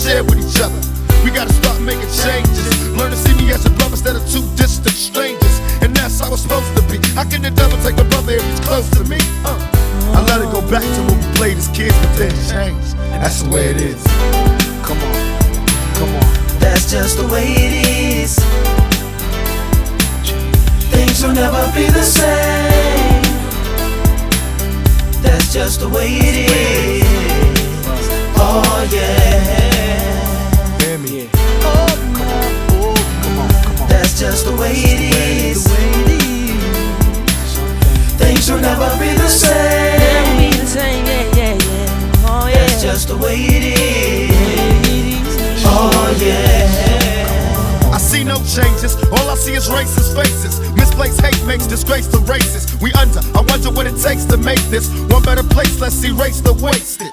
share with each other. We gotta start making changes. Learn to see me as a brother instead of two distant strangers. And that's how it's supposed to be. How can the devil take a brother if he's close to me? Uh. I let it go back to when we played as kids, but then changed. That's the way it is. Come on, come on. That's just the way it is. Things will never be the same. That's just the way it is. Oh yeah. Things will never be the same. be the same, yeah, yeah, yeah. Oh, yeah. That's just the way it is. Oh yeah. I see no changes. All I see is racist faces. Misplaced hate makes disgrace to races. We under. I wonder what it takes to make this one better place. Let's erase the wasted.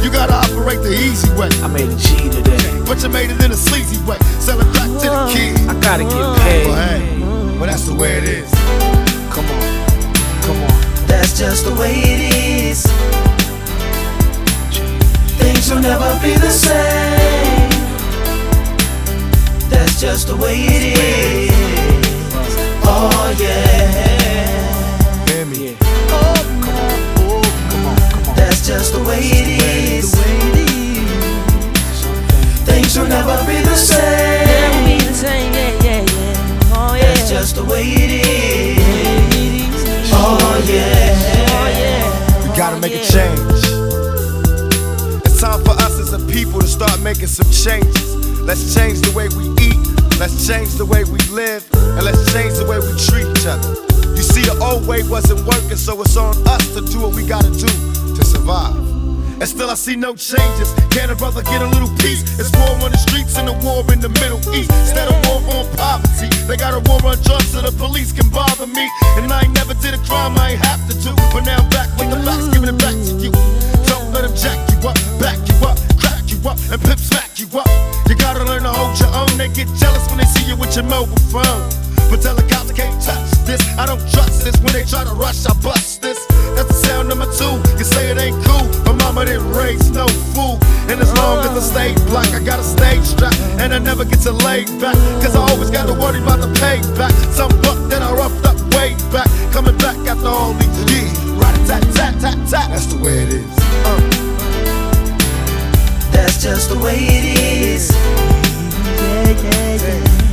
Yeah. You gotta operate the easy way. I made a G today. But you made it in a sleazy way. Sell it back to the uh-huh. kid. I gotta get But paid. hey, well that's the way it is. Come on, come on. That's just the way it is. Things will never be the same. That's just the way it is. Yeah. Make a change. It's time for us as a people to start making some changes. Let's change the way we eat, let's change the way we live, and let's change the way we treat each other. You see, the old way wasn't working, so it's on us to do what we gotta do to survive. And still, I see no changes. Can a brother get a little peace? It's war on the streets and a war in the Middle East. Instead of war on poverty, they got a war on drugs so the police can bother me. And I ain't never did a crime I ain't have to do. But now But tell the cops I can't touch this. I don't trust this. When they try to rush, I bust this. That's the sound number two. You say it ain't cool. My mama didn't raise no fool. And as long as I stay black, I got a stage strap. And I never get to lay back. Cause I always got to worry about the payback. Some buck that I roughed up way back. Coming back after all these years. Right tat tat tat tat. That's the way it is. That's just the way it is.